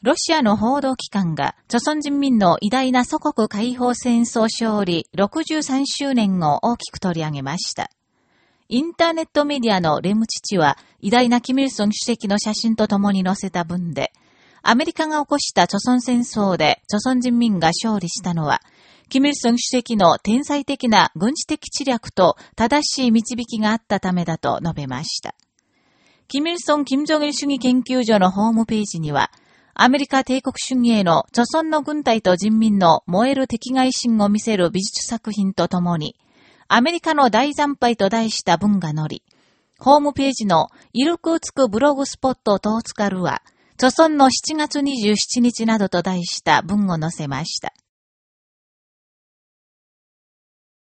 ロシアの報道機関が、朝鮮人民の偉大な祖国解放戦争勝利63周年を大きく取り上げました。インターネットメディアのレム父は、偉大なキミルソン主席の写真と共に載せた文で、アメリカが起こした朝鮮戦争で朝鮮人民が勝利したのは、キミルソン主席の天才的な軍事的知略と正しい導きがあったためだと述べました。キミルソン・キム・ジョギル主義研究所のホームページには、アメリカ帝国主義への著存の軍隊と人民の燃える敵外心を見せる美術作品とともに、アメリカの大惨敗と題した文が載り、ホームページのイルクーツクブログスポットトーツカルは、著存の7月27日などと題した文を載せました。